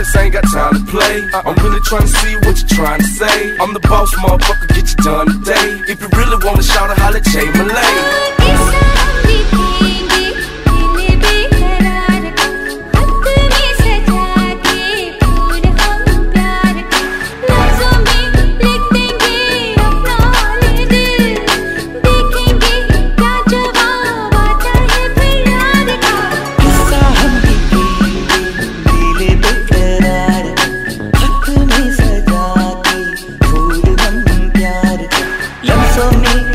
I ain't got time to play. I'm really trying to see what you're trying to say. I'm the boss, motherfucker, get you done today. If you really wanna shout, a holler, Jay for me.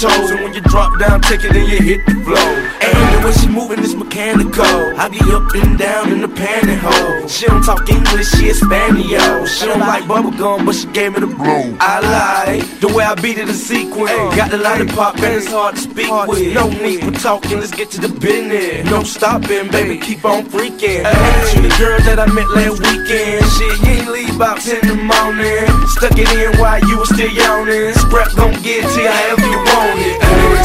toes. And when you drop down, take it and you hit the flow. And the way she moving is mechanical. I be up and down in the pantyhose. She don't talk English, she Espanol. She don't like bubblegum, but she gave me the blow. I like the way I beat it a sequence. Got the lollipop and it's hard to speak with. No need for talking, let's get to the business. No stopping, baby, keep on freaking. Hey, the girl that I met last weekend. Shit, you ain't leave about 10 in the morning stuck it in while you were still yawning. Scrap gon' get to you however you want it. Ay.